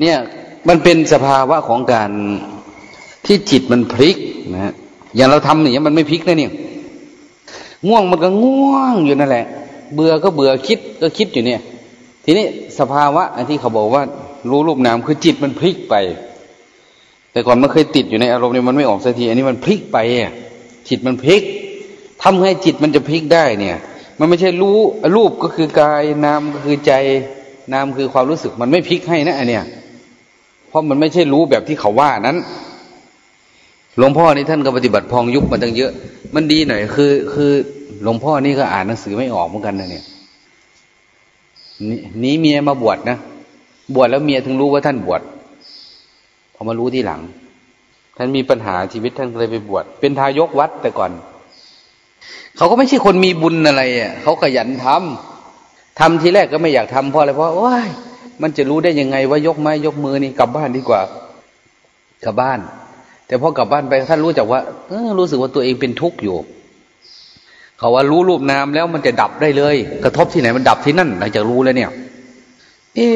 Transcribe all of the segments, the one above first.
เนี่ยมันเป็นสภาวะของการที่จิตมันพลิกนะอย่างเราทำอย่างนี้มันไม่พลิกนะเนี่ย ง่วงมันก็ง่วงอยู่นั่นแหละ เบื่อก็เบื่อคิดก็คิดอยู่เนี่ย ทีนี้สภาวะที่เขาบอกว่า รู้รูปนามคือจิตมันพลิกไป แต่ก่อนมันเคยติดอยู่ในอารมณ์เนี่ยมันไม่ออกสักทีอันนี้มันพลิกไปอะจิตมันพลิกทำให้จิตมันจะพลิกได้เนี่ย มันไม่ใช่รู้รูปก็คือกายนามก็คือใจนามคือความรู้สึกมันไม่พลิกให้นะอันเนี้ย ราะมันไม่ใช่รู้แบบที่เขาว่านั้น หลวงพ่อนี่ท่านก็ปฏิบัติพองยุบมาตั้งเยอะ มันดีหน่อยคือ คือหลวงพ่อนี่ก็อ่านหนังสือไม่ออกเหมือนกันนะเนี่ยนี้เมียมาบวชนะบวชแล้วเมียถึงรู้ว่าท่านบวชพอมารู้ที่หลัง ท่านมีปัญหาชีวิตท่านเลยไปบวชเป็นทายกวัดแต่ก่อน เขาก็ไม่ใช่คนมีบุญอะไรอะเขาขยันทำทำทีแรกก็ไม่อยากทำเพราะอะไรเพราะว้าย มันจะรู้ได้ยังไงว่ายกไม้ยกมือนี่กลับบ้านดีกว่ากลับบ้าน แต่พอกลับบ้านไปท่านรู้จักว่าเออรู้สึกว่าตัวเองเป็นทุกข์อยู่ เขาว่ารู้รูปนามแล้วมันจะดับได้เลย กระทบที่ไหนมันดับที่นั่นหลังจากรู้แล้วเนี่ย เอ๊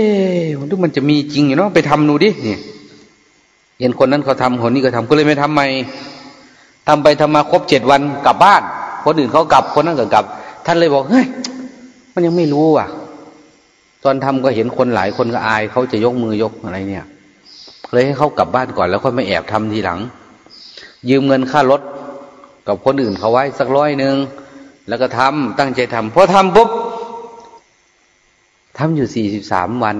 ะมันดูมันจะมีจริงอยู่เนาะไปทำดูดิเนี่ยเห็นคนนั้นเขาทำคนนี้ก็ทำก็เลยไม่ทำใหม่ทำไปทำมาครบเจ็ดวันกลับบ้านคนอื่นเขากลับคนนั้นก็กลับ ท่านเลยบอกเฮ้ยมันยังไม่รู้อะ ตอนทำก็เห็นคนหลายคนก็อายเขาจะยกมือยกอะไรเนี่ย เลยให้เขากลับบ้านก่อนแล้วค่อยมาแอบทำทีหลัง ยืมเงินค่ารถกับคนอื่นเขาไว้สักร้อยหนึ่งแล้วก็ทำตั้งใจทำพอทำปุ๊บทำอยู่สี่สิบสามวัน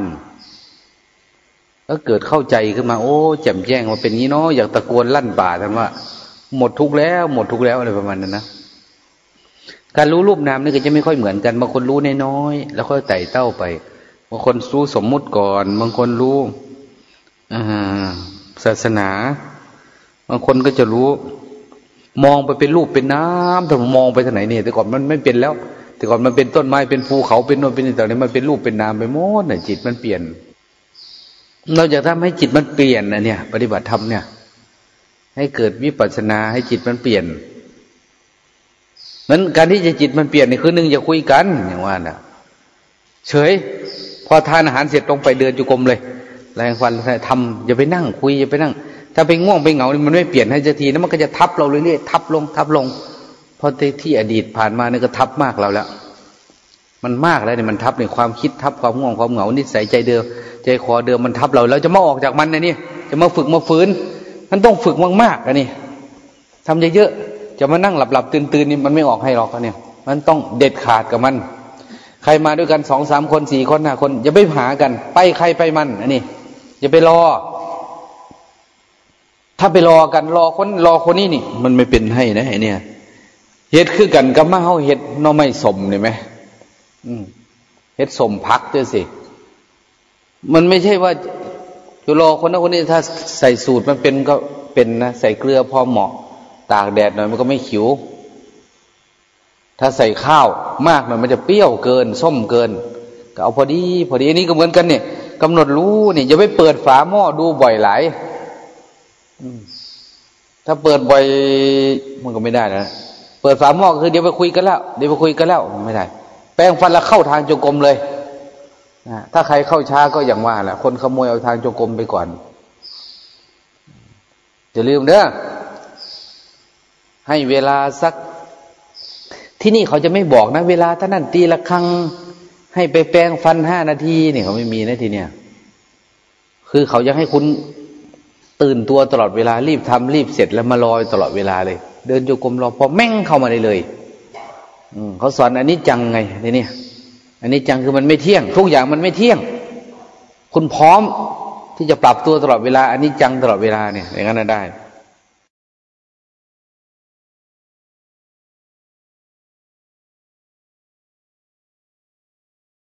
แล้วเกิดเข้าใจขึ้นมา โอ้แจ่มแจ้งว่าเป็นงี้เนาะอยากตะโกนลั่นป่าท่านว่า หมดทุกแล้ว หมดทุกแล้วอะไรประมาณนั้นนะการรู้รูปนามนี่ก็จะไม่ค่อยเหมือนกันบางคนรู้น้อยๆแล้วค่อยไต่เต้าไป บางคนรู้สมมุติก่อน บางคนรู้ศาสนา บางคนก็จะรู้ มองไปเป็นรูปเป็นน้ำแต่มองไปทางไหนเนี่ยแต่ก่อนมันไม่เป็นแล้ว แต่ก่อนมันเป็นต้นไม้เป็นภูเขาเป็นโน่นเป็นนี่แต่นี้มันเป็นรูปเป็นนามไปหมดเน่ยจิตมันเปลี่ยน เราจะทำให้จิตมันเปลี่ยนนะเนี่ย ปฏิบัติธรรมเนี่ย ให้เกิดวิปัสสนาให้จิตมันเปลี่ยนนั้นการที่จะจิตมันเปลี่ยนนี่คือหนึ่งจะคุยกันอย่างว่าน่ะ เฉย พอทานอาหารเสร็จตรงไปเดินจุกรมเลยแรงฟันทำอย่าไปนั่งคุยอย่าไปนั่ง ถ้าไปง่วงไปเหงามันไม่เปลี่ยนให้จะทีนะมันก็จะทับเราเรื่อยๆทับลงทับลงเพราะที่อดีตผ่านมาเนี่ยก็ทับมากเราแล้ว มันมากแล้วเนี่ยมันทับในความคิดทับความง่วงความเหงานิสัยใจเดิม ใจคอเดิมมันทับเราเราจะมาออกจากมันนะนี่จะมาฝึกมาฝืน มันต้องฝึกมากๆอันนี้ทำเยอะๆจะมานั่งหลับๆตื่นๆนี่มันไม่ออกให้หรอกเนี่ย มันต้องเด็ดขาดกับมัน ใครมาด้วยกันสองสามคนสี่คนห้าคนอย่าไปหากัน ไปใครไปมันอันนี้อย่าไปรอ ถ้าไปรอกันรอคนรอคนนี้นี่ มันไม่เป็นให้นะไอเนี่ยเฮ็ดคือกันกับมาเฮาเฮ็ดนอไม่สมเลยไหมเฮ็ดสมพักด้วยสิ มันไม่ใช่ว่าจะรอคนนั้นคนนี้ถ้าใส่สูตรมันเป็นก็เป็นนะใส่เกลือพอเหมาะ ตากแดดหน่อยมันก็ไม่ขิว ถ้าใส่ข้าวมากหน่อยมันจะเปรี้ยวเกิน ส้มเกิน ก็เอาพอดี พอดีอันนี้ก็เหมือนกันเนี่ยกำหนดรู้เนี่ยอย่าไปเปิดฝาหม้อดูบ่อยหลายถ้าเปิดบ่อยมันก็ไม่ได้นะเปิดฝาหม้อคือเดี๋ยวไปคุยกันแล้ว เดี๋ยวไปคุยกันแล้วไม่ได้ แปลงฟันแล้วเข้าทางจงกรมเลยถ้าใครเข้าช้าก็อย่างว่าแหละคนขโมยเอาทางจงกรมไปก่อนจะลืมเด้อให้เวลาสัก ที่นี่เขาจะไม่บอกนะ เวลาท่านั่นตีละครั้ง ให้ไปแปลงฟันห้านาทีเนี่ยเขาไม่มีนะทีเนี้ยคือเขายังให้คุณตื่นตัวตลอดเวลารีบทำรีบเสร็จแล้วมารอตลอดเวลาเลย เดินโยกมรอพอแม่งเข้ามาได้เลย อืเขาสอนอันนี้จังไงในนี้อันนี้จังคือมันไม่เที่ยง ทุกอย่างมันไม่เที่ยง คุณพร้อมที่จะปรับตัวตลอดเวลาอันนี้จังตลอดเวลาเนี่ยอย่างนั้นได้